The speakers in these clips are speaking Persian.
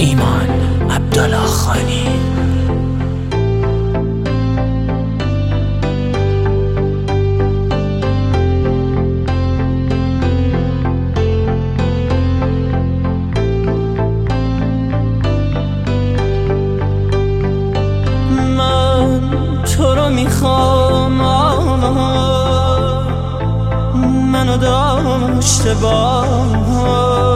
ایمان عبدالله خانی. من تو رو می‌خوام منو داشته باش.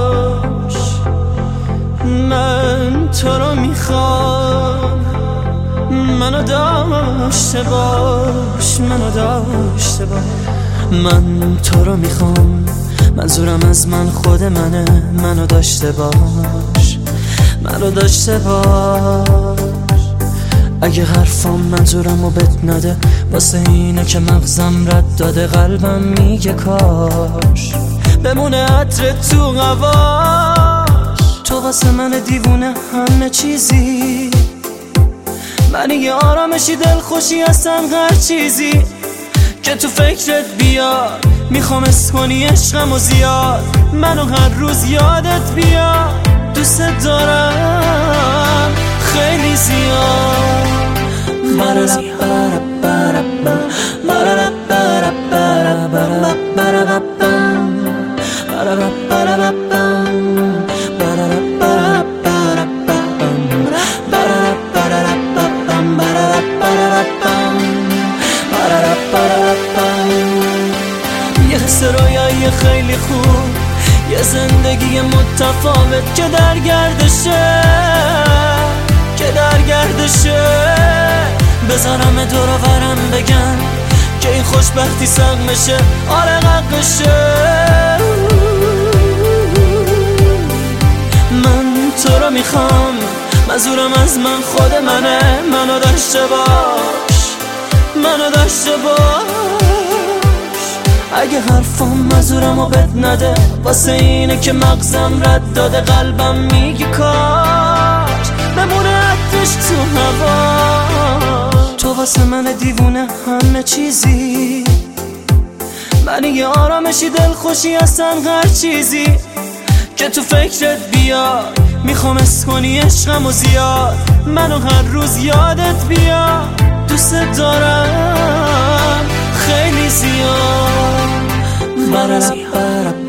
من تو رو می‌خوام. منو داشته باش منو داشته باش. من تو رو می‌خوام منظورم از من خود منه منو داشته باش. منو داشته باش. اگه حرفام منظورم و بت نده واسه اینه که مغزم رد داده قلبم میگه کاش. بمونه عطر تو قواش تو واسه من دیوونه همه چیزی؟ من یه آرامشی دلخوشی هستم هر چیزی. که تو فکرت بیاد می‌خوام اس کنی عشقم و زیاد. منو هر روز یادت بیاد. دوست دارم خیلی زیاد. یه خیلی خوب یه زندگی متفاوت که در گردشه که در گردشه. بذارم دور ورم بگن که این خوشبختی سقمشه آره ققشه من تو رو می‌خوام مزورم از من خود منه. منو داشته باش منو داشته باش. اگه حرفم مزورم و بد نده واسه اینه که مغزم رد داده قلبم میگه کاش بمونه عطرش تو هوا. تو واسه من دیوونه همه چیزی. من یه آرامشی دلخوشی هستن هر چیزی. که تو فکرت بیاد می‌خوام اس کنی عشقم و زیاد. منو هر روز یادت بیاد دوست دارم. Ba-da-ba-ba-ba-ba